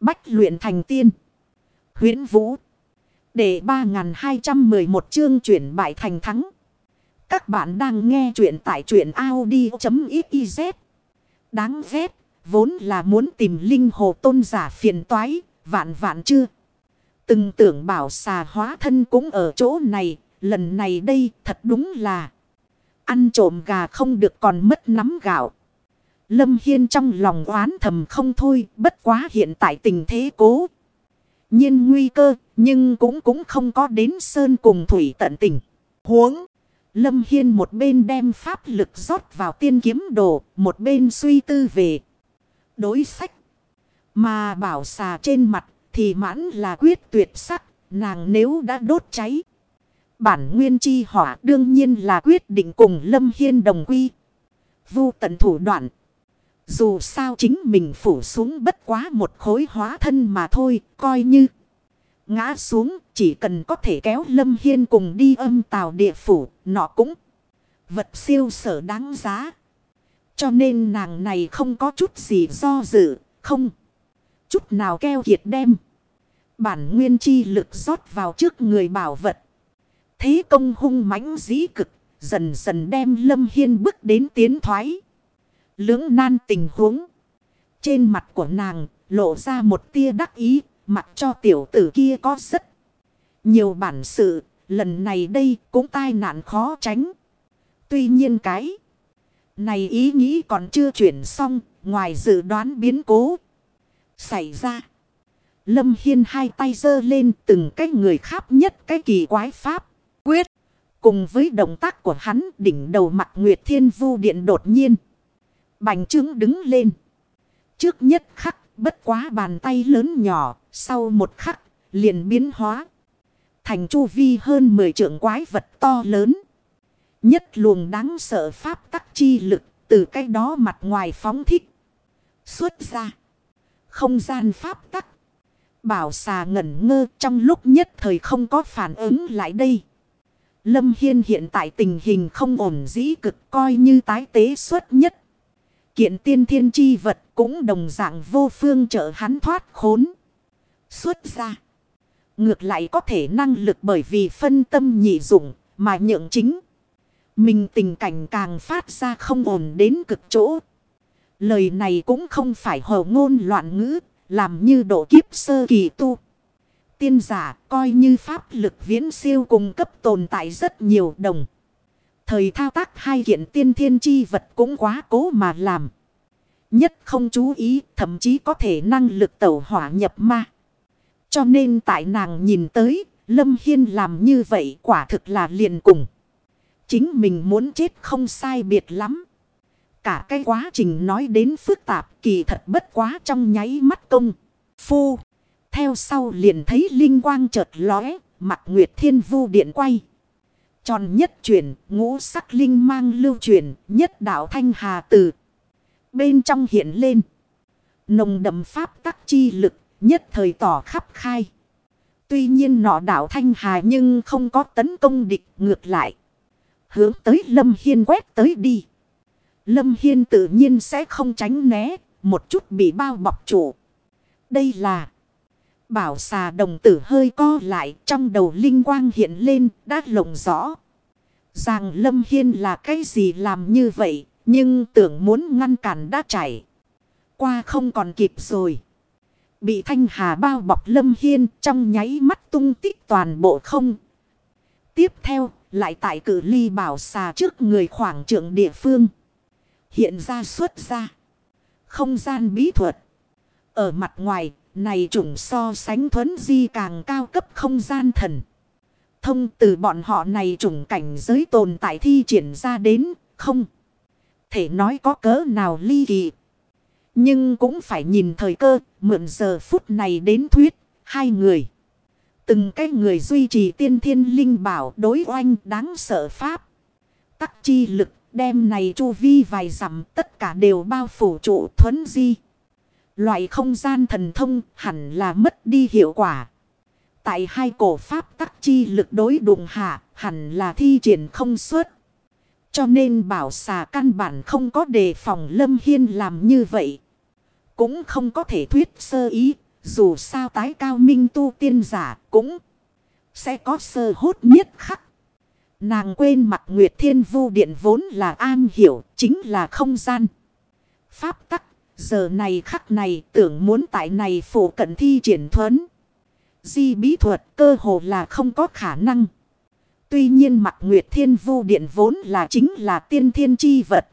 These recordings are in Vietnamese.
Bách luyện thành tiên. huyễn Vũ. Để 3211 chương chuyển bại thành thắng. Các bạn đang nghe truyện tại truyện Audi.xyz. Đáng ghét. Vốn là muốn tìm linh hồ tôn giả phiền toái. Vạn vạn chưa. Từng tưởng bảo xà hóa thân cũng ở chỗ này. Lần này đây thật đúng là. Ăn trộm gà không được còn mất nắm gạo. Lâm Hiên trong lòng oán thầm không thôi, bất quá hiện tại tình thế cố. nhiên nguy cơ, nhưng cũng cũng không có đến sơn cùng thủy tận tình. Huống, Lâm Hiên một bên đem pháp lực rót vào tiên kiếm đồ, một bên suy tư về đối sách. Mà bảo xà trên mặt thì mãn là quyết tuyệt sắc, nàng nếu đã đốt cháy. Bản nguyên chi hỏa đương nhiên là quyết định cùng Lâm Hiên đồng quy. Vu tận thủ đoạn. Dù sao chính mình phủ xuống bất quá một khối hóa thân mà thôi, coi như ngã xuống, chỉ cần có thể kéo Lâm Hiên cùng đi âm tàu địa phủ, nọ cũng vật siêu sở đáng giá. Cho nên nàng này không có chút gì do dự, không chút nào keo kiệt đem. Bản nguyên chi lực rót vào trước người bảo vật. Thế công hung mãnh dĩ cực, dần dần đem Lâm Hiên bước đến tiến thoái lưỡng nan tình huống. Trên mặt của nàng lộ ra một tia đắc ý, mặc cho tiểu tử kia có rất nhiều bản sự, lần này đây cũng tai nạn khó tránh. Tuy nhiên cái này ý nghĩ còn chưa chuyển xong, ngoài dự đoán biến cố xảy ra. Lâm Hiên hai tay giơ lên từng cái người khắp nhất cái kỳ quái pháp, quyết. Cùng với động tác của hắn đỉnh đầu mặt Nguyệt Thiên Vu Điện đột nhiên. Bành trướng đứng lên. Trước nhất khắc, bất quá bàn tay lớn nhỏ. Sau một khắc, liền biến hóa. Thành chu vi hơn 10 trượng quái vật to lớn. Nhất luồng đáng sợ pháp tắc chi lực. Từ cái đó mặt ngoài phóng thích. Xuất ra. Không gian pháp tắc. Bảo xà ngẩn ngơ trong lúc nhất thời không có phản ứng lại đây. Lâm Hiên hiện tại tình hình không ổn dĩ cực, coi như tái tế xuất nhất kiện tiên thiên chi vật cũng đồng dạng vô phương trợ hắn thoát khốn. Xuất ra. Ngược lại có thể năng lực bởi vì phân tâm nhị dụng mà nhượng chính. Mình tình cảnh càng phát ra không ổn đến cực chỗ. Lời này cũng không phải hồ ngôn loạn ngữ, làm như độ kiếp sơ kỳ tu. Tiên giả coi như pháp lực viễn siêu cung cấp tồn tại rất nhiều đồng. Thời thao tác hai kiện tiên thiên chi vật cũng quá cố mà làm. Nhất không chú ý, thậm chí có thể năng lực tẩu hỏa nhập ma. Cho nên tại nàng nhìn tới, Lâm Hiên làm như vậy quả thực là liền cùng. Chính mình muốn chết không sai biệt lắm. Cả cái quá trình nói đến phức tạp kỳ thật bất quá trong nháy mắt công. Phu. Theo sau liền thấy linh quang chợt lóe. Mặt Nguyệt Thiên Vu điện quay. Tròn nhất chuyển, ngũ sắc linh mang lưu chuyển, nhất đạo thanh hà từ. Bên trong hiện lên. Nồng đậm pháp tắc chi lực, nhất thời tỏ khắp khai. Tuy nhiên nọ đạo thanh hà nhưng không có tấn công địch ngược lại. Hướng tới Lâm Hiên quét tới đi. Lâm Hiên tự nhiên sẽ không tránh né, một chút bị bao bọc chủ. Đây là... Bảo xà đồng tử hơi co lại, trong đầu linh quang hiện lên, đã lộng rõ. Rằng Lâm Hiên là cái gì làm như vậy, nhưng tưởng muốn ngăn cản đã chảy. Qua không còn kịp rồi. Bị thanh hà bao bọc Lâm Hiên, trong nháy mắt tung tích toàn bộ không. Tiếp theo, lại tại cử ly bảo xà trước người khoảng trượng địa phương. Hiện ra xuất ra. Không gian bí thuật. Ở mặt ngoài này chủng so sánh thuấn di càng cao cấp không gian thần. Thông từ bọn họ này chủng cảnh giới tồn tại thi triển ra đến, không. Thể nói có cỡ nào ly kỳ. Nhưng cũng phải nhìn thời cơ, mượn giờ phút này đến thuyết, hai người. Từng cái người duy trì tiên thiên linh bảo đối oanh đáng sợ pháp. Tắc chi lực đem này chu vi vài dặm tất cả đều bao phủ trụ thuấn di. Loại không gian thần thông hẳn là mất đi hiệu quả. Tại hai cổ pháp tắc chi lực đối đụng hạ hẳn là thi triển không suốt. Cho nên bảo xà căn bản không có đề phòng Lâm Hiên làm như vậy. Cũng không có thể thuyết sơ ý. Dù sao tái cao minh tu tiên giả cũng sẽ có sơ hốt nhất khắc. Nàng quên mặt Nguyệt Thiên Vu Điện vốn là an hiểu, chính là không gian. Pháp tắc, giờ này khắc này tưởng muốn tại này phổ cận thi triển thuấn. Di bí thuật cơ hồ là không có khả năng. Tuy nhiên mặt Nguyệt Thiên Vu Điện vốn là chính là tiên thiên chi vật.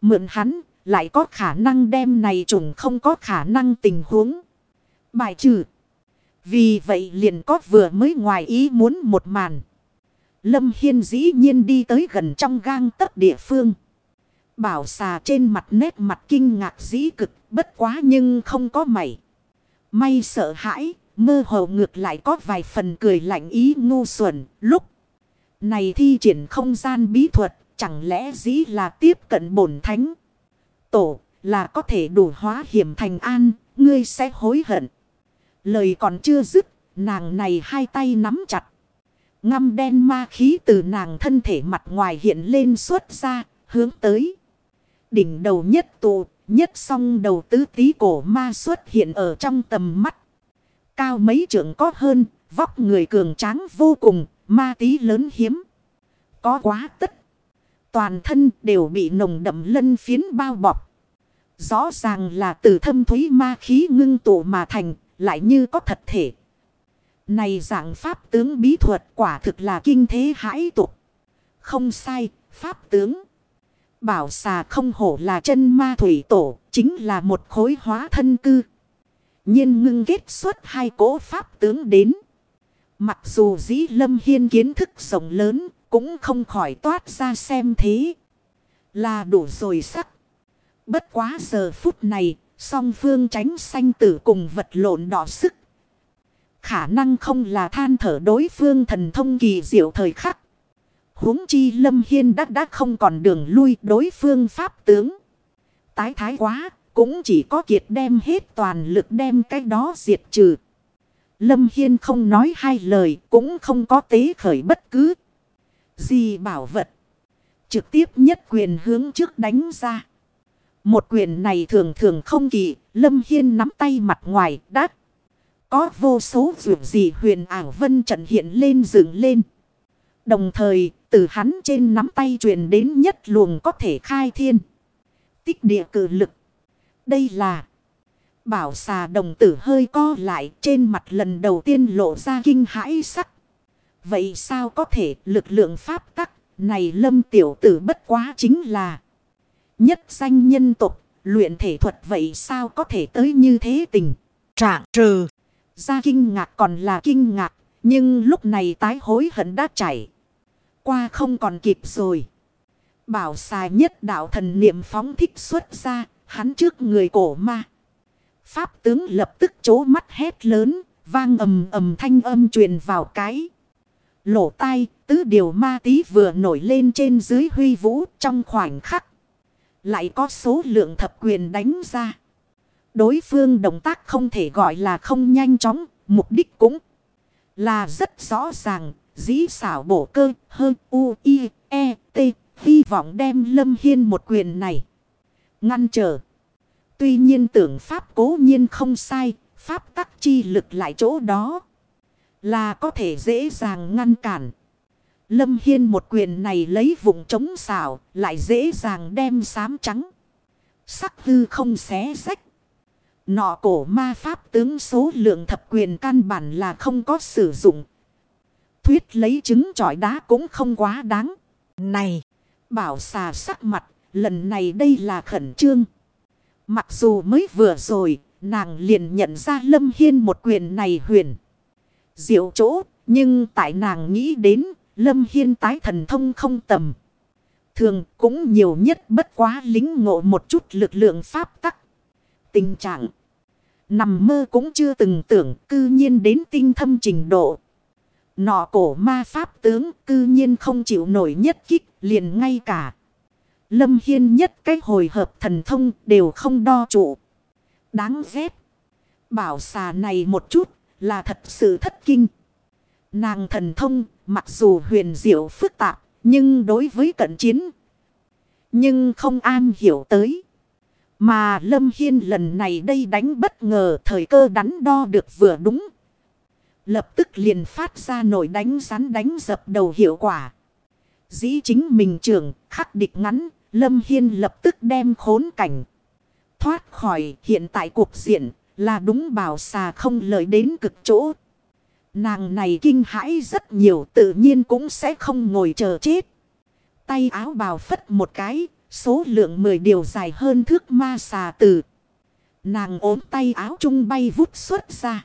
Mượn hắn lại có khả năng đem này trùng không có khả năng tình huống. Bài trừ. Vì vậy liền có vừa mới ngoài ý muốn một màn. Lâm Hiên dĩ nhiên đi tới gần trong gang tấc địa phương. Bảo xà trên mặt nét mặt kinh ngạc dĩ cực bất quá nhưng không có mảy. May sợ hãi, mơ hồ ngược lại có vài phần cười lạnh ý ngu xuẩn lúc. Này thi triển không gian bí thuật, chẳng lẽ dĩ là tiếp cận bổn thánh. Tổ là có thể đủ hóa hiểm thành an, ngươi sẽ hối hận. Lời còn chưa dứt, nàng này hai tay nắm chặt. Ngăm đen ma khí từ nàng thân thể mặt ngoài hiện lên xuất ra, hướng tới. Đỉnh đầu nhất tụ, nhất song đầu tứ tí cổ ma xuất hiện ở trong tầm mắt. Cao mấy trưởng có hơn, vóc người cường tráng vô cùng, ma tí lớn hiếm. Có quá tất. Toàn thân đều bị nồng đậm lân phiến bao bọc. Rõ ràng là từ thâm thúy ma khí ngưng tụ mà thành, lại như có thật thể. Này dạng pháp tướng bí thuật quả thực là kinh thế hãi tục. Không sai, pháp tướng. Bảo xà không hổ là chân ma thủy tổ, chính là một khối hóa thân cư. nhiên ngưng kết xuất hai cỗ pháp tướng đến. Mặc dù dĩ lâm hiên kiến thức rộng lớn, cũng không khỏi toát ra xem thế. Là đủ rồi sắc. Bất quá giờ phút này, song phương tránh sanh tử cùng vật lộn đỏ sức. Khả năng không là than thở đối phương thần thông kỳ diệu thời khắc huống chi lâm hiên đắc đắc không còn đường lui đối phương pháp tướng. Tái thái quá, cũng chỉ có kiệt đem hết toàn lực đem cái đó diệt trừ. Lâm Hiên không nói hai lời, cũng không có tế khởi bất cứ gì bảo vật. Trực tiếp nhất quyền hướng trước đánh ra. Một quyền này thường thường không kỳ, Lâm Hiên nắm tay mặt ngoài đắt. Có vô số vượt gì huyền ảo vân trận hiện lên dựng lên. Đồng thời, từ hắn trên nắm tay truyền đến nhất luồng có thể khai thiên. Tích địa cử lực. Đây là... Bảo xà đồng tử hơi co lại trên mặt lần đầu tiên lộ ra kinh hãi sắc. Vậy sao có thể lực lượng pháp tắc này lâm tiểu tử bất quá chính là nhất danh nhân tục luyện thể thuật vậy sao có thể tới như thế tình trạng trừ. Ra kinh ngạc còn là kinh ngạc, nhưng lúc này tái hối hận đã chảy. Qua không còn kịp rồi. Bảo xài nhất đạo thần niệm phóng thích xuất ra hắn trước người cổ ma. Pháp tướng lập tức chố mắt hét lớn, vang ầm ầm thanh âm truyền vào cái. Lỗ tai, tứ điều ma tí vừa nổi lên trên dưới huy vũ trong khoảnh khắc. Lại có số lượng thập quyền đánh ra. Đối phương động tác không thể gọi là không nhanh chóng, mục đích cũng là rất rõ ràng. Dĩ xảo bổ cơ hơn u i e t hy vọng đem lâm hiên một quyền này ngăn trở. Tuy nhiên tưởng pháp cố nhiên không sai, pháp tắc chi lực lại chỗ đó. Là có thể dễ dàng ngăn cản. Lâm Hiên một quyền này lấy vùng chống xảo, lại dễ dàng đem sám trắng. Sắc hư không xé rách. Nọ cổ ma pháp tướng số lượng thập quyền căn bản là không có sử dụng. Thuyết lấy trứng trọi đá cũng không quá đáng. Này, bảo xà sắc mặt, lần này đây là khẩn trương. Mặc dù mới vừa rồi, nàng liền nhận ra Lâm Hiên một quyền này huyền. Diệu chỗ, nhưng tại nàng nghĩ đến, Lâm Hiên tái thần thông không tầm. Thường cũng nhiều nhất bất quá lính ngộ một chút lực lượng pháp tắc. Tình trạng nằm mơ cũng chưa từng tưởng cư nhiên đến tinh thâm trình độ. Nọ cổ ma pháp tướng cư nhiên không chịu nổi nhất kích liền ngay cả. Lâm Hiên nhất cái hồi hợp thần thông đều không đo trụ. Đáng ghét. Bảo xà này một chút là thật sự thất kinh. Nàng thần thông mặc dù huyền diệu phức tạp nhưng đối với cận chiến. Nhưng không an hiểu tới. Mà Lâm Hiên lần này đây đánh bất ngờ thời cơ đắn đo được vừa đúng. Lập tức liền phát ra nổi đánh rắn đánh dập đầu hiệu quả. Dĩ chính mình trưởng khắc địch ngắn, Lâm Hiên lập tức đem khốn cảnh. Thoát khỏi hiện tại cuộc diện là đúng bảo xà không lời đến cực chỗ. Nàng này kinh hãi rất nhiều tự nhiên cũng sẽ không ngồi chờ chết. Tay áo bào phất một cái, số lượng 10 điều dài hơn thước ma xà từ. Nàng ốm tay áo trung bay vút xuất ra.